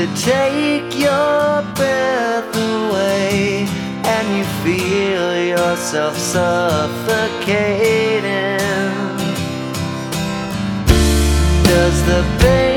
to take your breath away, and you feel yourself suffocating. Does the pain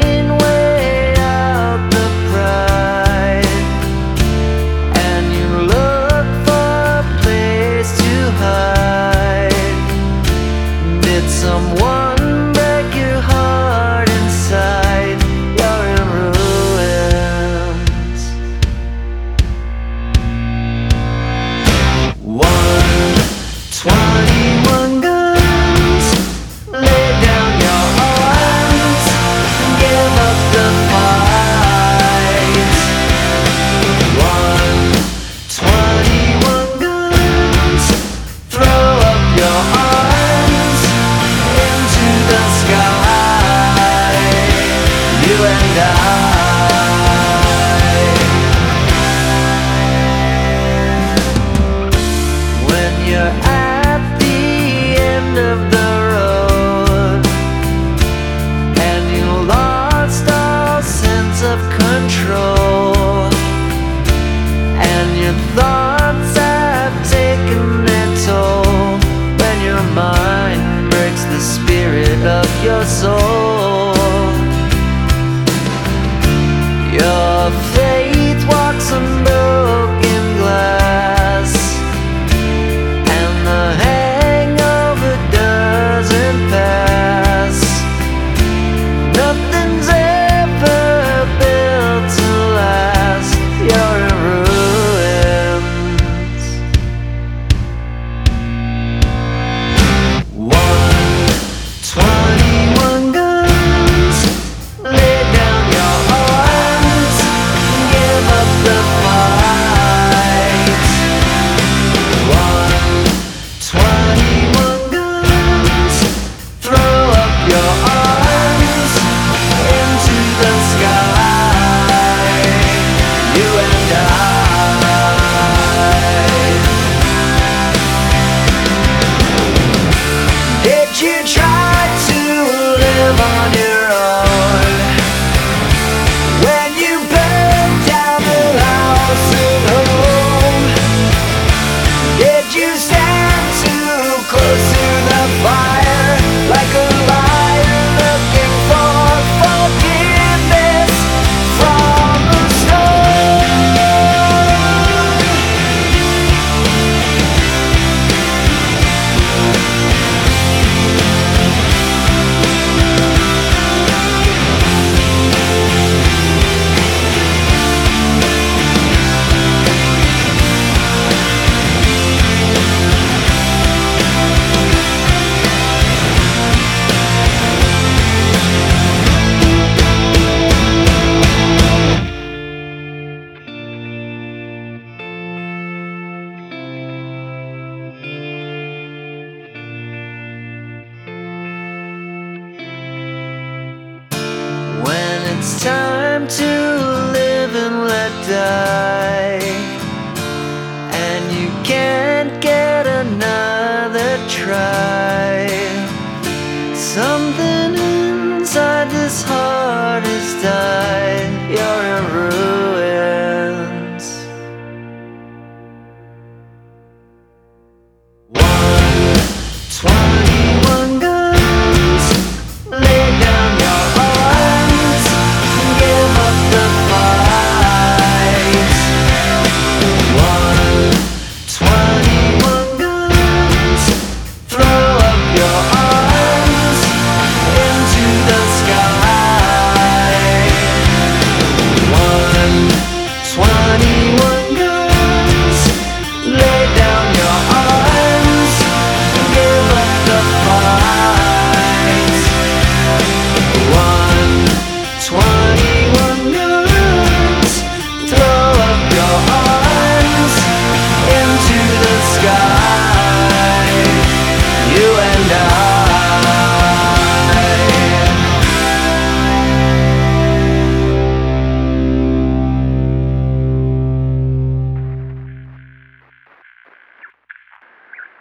time to live and let die. And you can't get another try. Something inside this heart is dying. You're a ruin.